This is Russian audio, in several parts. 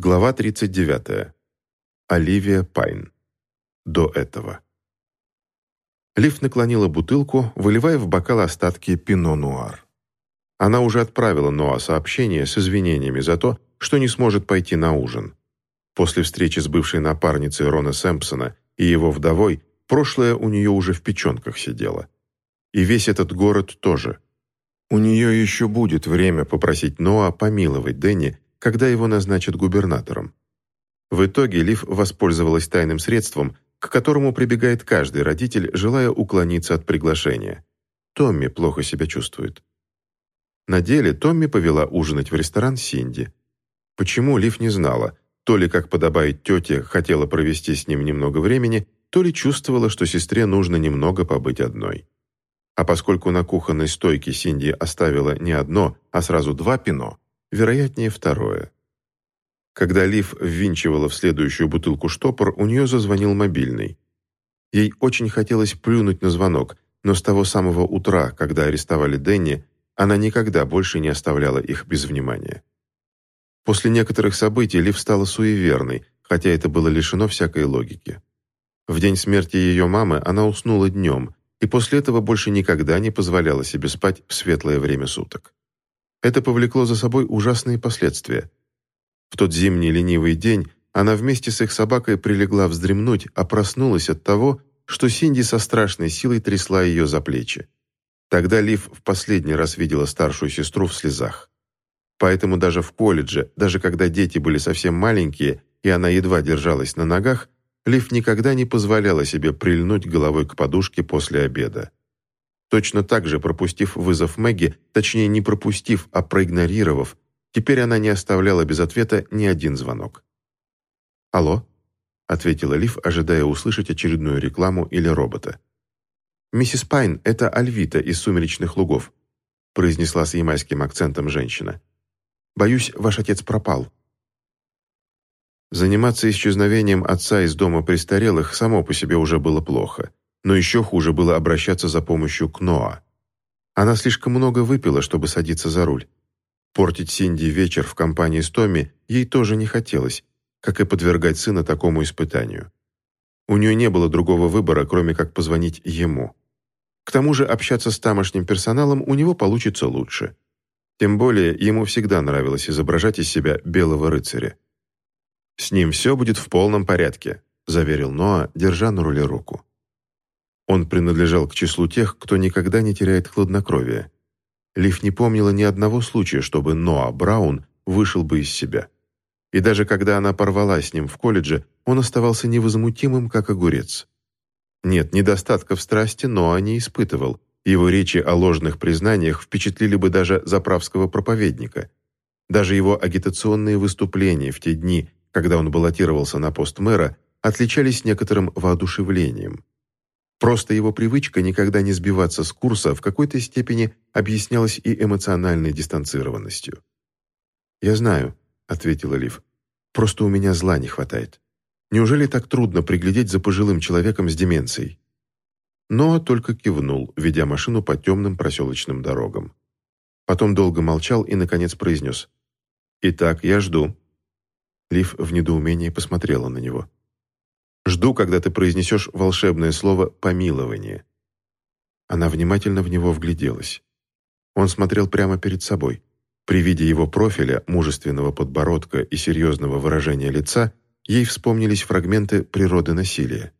Глава 39. Оливия Пайн. До этого. Лив наклонила бутылку, выливая в бокал остатки пино-нуар. Она уже отправила Ноа сообщение с извинениями за то, что не сможет пойти на ужин. После встречи с бывшей напарницей Рона Сэмпсона и его вдовой, прошлое у нее уже в печенках сидело. И весь этот город тоже. У нее еще будет время попросить Ноа помиловать Дэнни, когда его назначат губернатором. В итоге Лив воспользовалась тайным средством, к которому прибегает каждый родитель, желая уклониться от приглашения. Томми плохо себя чувствует. На деле Томми повела ужинать в ресторан Синди. Почему, Лив не знала. То ли, как подобает тете, хотела провести с ним немного времени, то ли чувствовала, что сестре нужно немного побыть одной. А поскольку на кухонной стойке Синди оставила не одно, а сразу два пино, вероятнее второе. Когда Лив ввинчивала в следующую бутылку штопор, у нее зазвонил мобильный. Ей очень хотелось плюнуть на звонок, но с того самого утра, когда арестовали Дэнни, она никогда больше не оставляла их без внимания. После некоторых событий Лив стала суеверной, хотя это было лишено всякой логики. В день смерти ее мамы она уснула днем, и после этого больше никогда не позволяла себе спать в светлое время суток. Это повлекло за собой ужасные последствия – в тот зимний ленивый день она вместе с их собакой прилегла вздремнуть, а проснулась от того, что Синди со страшной силой трясла ее за плечи. Тогда Лив в последний раз видела старшую сестру в слезах. Поэтому даже в колледже, даже когда дети были совсем маленькие, и она едва держалась на ногах, Лив никогда не позволяла себе прильнуть головой к подушке после обеда. Точно так же, пропустив вызов Мэгги, точнее не пропустив, а проигнорировав, Теперь она не оставляла без ответа ни один звонок. «Алло?» — ответила Лив, ожидая услышать очередную рекламу или робота. «Миссис Пайн, это Альвита из «Сумеречных лугов», — произнесла с ямайским акцентом женщина. «Боюсь, ваш отец пропал». Заниматься исчезновением отца из дома престарелых само по себе уже было плохо, но еще хуже было обращаться за помощью к Ноа. Она слишком много выпила, чтобы садиться за руль. Портить Синди вечер в компании с Томми ей тоже не хотелось, как и подвергать сына такому испытанию. У нее не было другого выбора, кроме как позвонить ему. К тому же общаться с тамошним персоналом у него получится лучше. Тем более ему всегда нравилось изображать из себя белого рыцаря. «С ним все будет в полном порядке», – заверил Ноа, держа на руле руку. Он принадлежал к числу тех, кто никогда не теряет хладнокровие. Лив не помнила ни одного случая, чтобы Ноа Браун вышел бы из себя. И даже когда она порвала с ним в колледже, он оставался невозмутимым, как огурец. Нет, недостатков страсти Ноа не испытывал. Его речи о ложных признаниях впечатлили бы даже заправского проповедника. Даже его агитационные выступления в те дни, когда он баллотировался на пост мэра, отличались некоторым воодушевлением. Просто его привычка никогда не сбиваться с курса в какой-то степени объяснялась и эмоциональной дистанцированностью. «Я знаю», — ответила Лив. «Просто у меня зла не хватает. Неужели так трудно приглядеть за пожилым человеком с деменцией?» Но только кивнул, ведя машину по темным проселочным дорогам. Потом долго молчал и, наконец, произнес. «Итак, я жду». Лив в недоумении посмотрела на него. Жду, когда ты произнесешь волшебное слово «помилование». Она внимательно в него вгляделась. Он смотрел прямо перед собой. При виде его профиля, мужественного подбородка и серьезного выражения лица, ей вспомнились фрагменты природы насилия.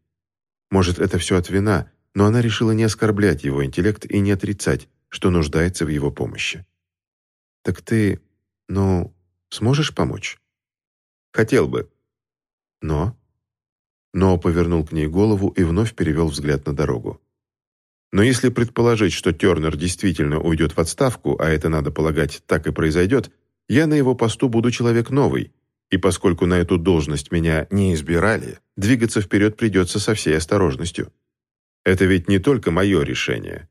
Может, это все от вина, но она решила не оскорблять его интеллект и не отрицать, что нуждается в его помощи. «Так ты, ну, сможешь помочь?» «Хотел бы». «Но?» Но повернул к ней голову и вновь перевел взгляд на дорогу. Но если предположить, что Тернер действительно уйдет в отставку, а это, надо полагать, так и произойдет, я на его посту буду человек новый, и поскольку на эту должность меня не избирали, двигаться вперед придется со всей осторожностью. Это ведь не только мое решение.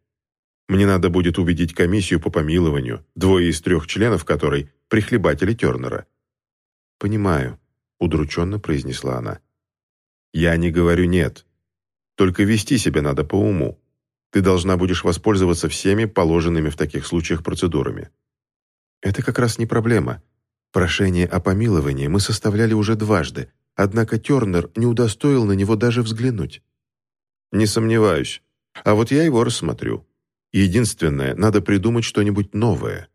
Мне надо будет убедить комиссию по помилованию, двое из трех членов которой – прихлебатели Тернера. «Понимаю», – удрученно произнесла она. Я не говорю «нет». Только вести себя надо по уму. Ты должна будешь воспользоваться всеми положенными в таких случаях процедурами. Это как раз не проблема. Прошение о помиловании мы составляли уже дважды, однако Тернер не удостоил на него даже взглянуть. Не сомневаюсь. А вот я его рассмотрю. Единственное, надо придумать что-нибудь новое.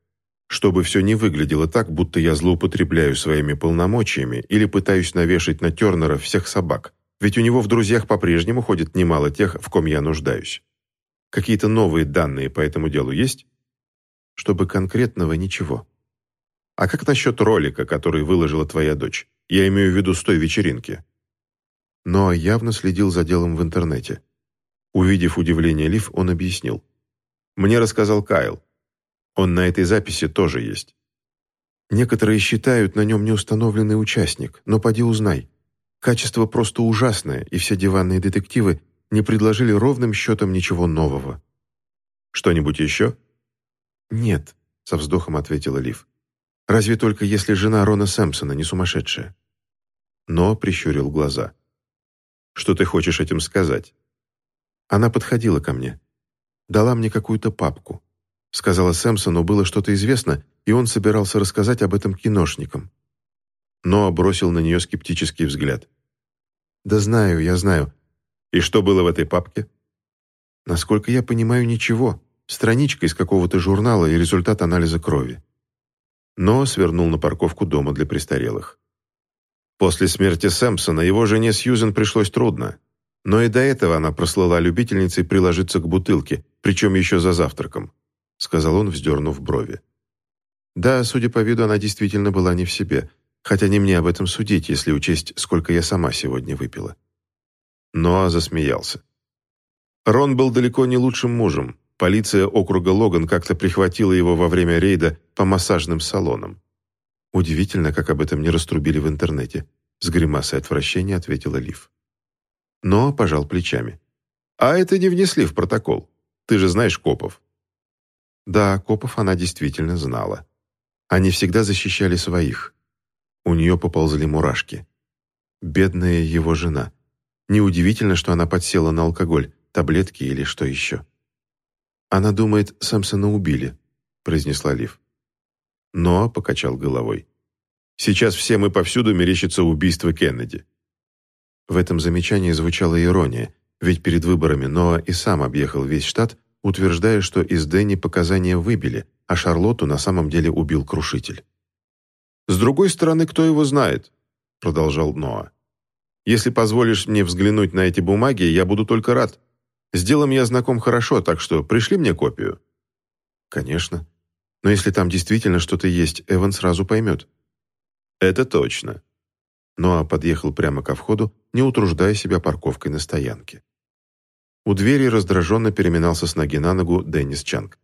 Чтобы все не выглядело так, будто я злоупотребляю своими полномочиями или пытаюсь навешать на Тернера всех собак. Ведь у него в друзьях по-прежнему ходит немало тех, в ком я нуждаюсь. Какие-то новые данные по этому делу есть? Чтобы конкретного ничего. А как насчет ролика, который выложила твоя дочь? Я имею в виду с той вечеринки. Но явно следил за делом в интернете. Увидев удивление Лив, он объяснил. «Мне рассказал Кайл. Он на этой записи тоже есть. Некоторые считают, на нем неустановленный участник, но поди узнай. Качество просто ужасное, и все диванные детективы не предложили ровным счетом ничего нового. «Что-нибудь еще?» «Нет», — со вздохом ответила Лив. «Разве только если жена Рона Сэмпсона не сумасшедшая?» Но прищурил глаза. «Что ты хочешь этим сказать?» Она подходила ко мне. Дала мне какую-то папку. Сказала Сэмпсону, было что-то известно, и он собирался рассказать об этом киношникам. Но бросил на нее скептический взгляд. «Да знаю, я знаю. И что было в этой папке?» «Насколько я понимаю, ничего. Страничка из какого-то журнала и результат анализа крови». Но свернул на парковку дома для престарелых. После смерти Сэмпсона его жене Сьюзен пришлось трудно. Но и до этого она прослала любительницей приложиться к бутылке, причем еще за завтраком, сказал он, вздернув брови. Да, судя по виду, она действительно была не в себе, хотя не мне об этом судить, если учесть, сколько я сама сегодня выпила. Ноа засмеялся. Рон был далеко не лучшим мужем. Полиция округа Логан как-то прихватила его во время рейда по массажным салонам. Удивительно, как об этом не раструбили в интернете. С гримасой отвращения ответила Лив но пожал плечами. «А это не внесли в протокол. Ты же знаешь копов». Да, копов она действительно знала. Они всегда защищали своих. У нее поползли мурашки. Бедная его жена. Неудивительно, что она подсела на алкоголь, таблетки или что еще. «Она думает, Самсона убили», — произнесла Лив. Но покачал головой. «Сейчас всем и повсюду мерещится убийство Кеннеди. В этом замечании звучала ирония, ведь перед выборами Ноа и сам объехал весь штат, утверждая, что из Дэнни показания выбили, а Шарлотту на самом деле убил крушитель. «С другой стороны, кто его знает?» – продолжал Ноа. «Если позволишь мне взглянуть на эти бумаги, я буду только рад. С делом я знаком хорошо, так что пришли мне копию». «Конечно. Но если там действительно что-то есть, Эван сразу поймет». «Это точно. Ноа подъехал прямо ко входу, не утруждая себя парковкой на стоянке. У двери раздраженно переминался с ноги на ногу Деннис Чанг.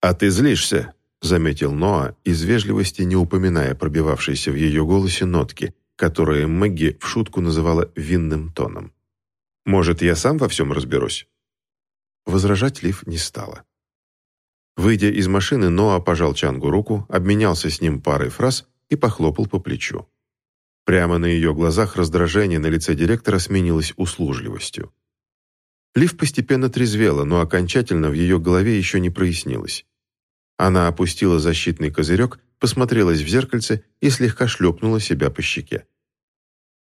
«А ты злишься», — заметил Ноа, из вежливости не упоминая пробивавшиеся в ее голосе нотки, которые Мэгги в шутку называла винным тоном. «Может, я сам во всем разберусь?» Возражать Лив не стала. Выйдя из машины, Ноа пожал Чангу руку, обменялся с ним парой фраз и похлопал по плечу. Прямо на ее глазах раздражение на лице директора сменилось услужливостью. Лив постепенно трезвела, но окончательно в ее голове еще не прояснилось. Она опустила защитный козырек, посмотрелась в зеркальце и слегка шлепнула себя по щеке.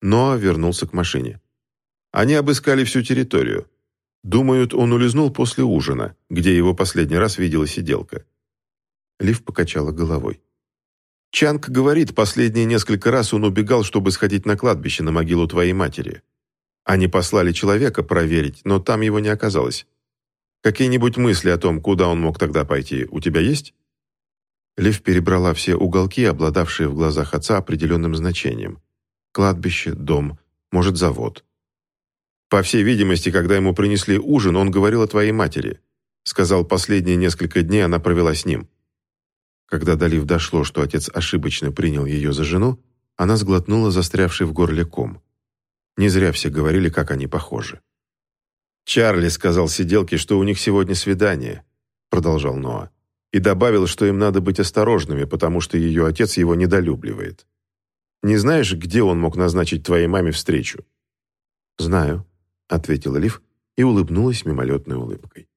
Ноа вернулся к машине. Они обыскали всю территорию. Думают, он улизнул после ужина, где его последний раз видела сиделка. Лив покачала головой. Чанг говорит, последние несколько раз он убегал, чтобы сходить на кладбище на могилу твоей матери. Они послали человека проверить, но там его не оказалось. Какие-нибудь мысли о том, куда он мог тогда пойти, у тебя есть?» Лев перебрала все уголки, обладавшие в глазах отца определенным значением. Кладбище, дом, может, завод. По всей видимости, когда ему принесли ужин, он говорил о твоей матери. Сказал, последние несколько дней она провела с ним. Когда до Лив дошло, что отец ошибочно принял ее за жену, она сглотнула застрявший в горле ком. Не зря все говорили, как они похожи. «Чарли сказал сиделке, что у них сегодня свидание», — продолжал Ноа, и добавил, что им надо быть осторожными, потому что ее отец его недолюбливает. «Не знаешь, где он мог назначить твоей маме встречу?» «Знаю», — ответила Лив и улыбнулась мимолетной улыбкой.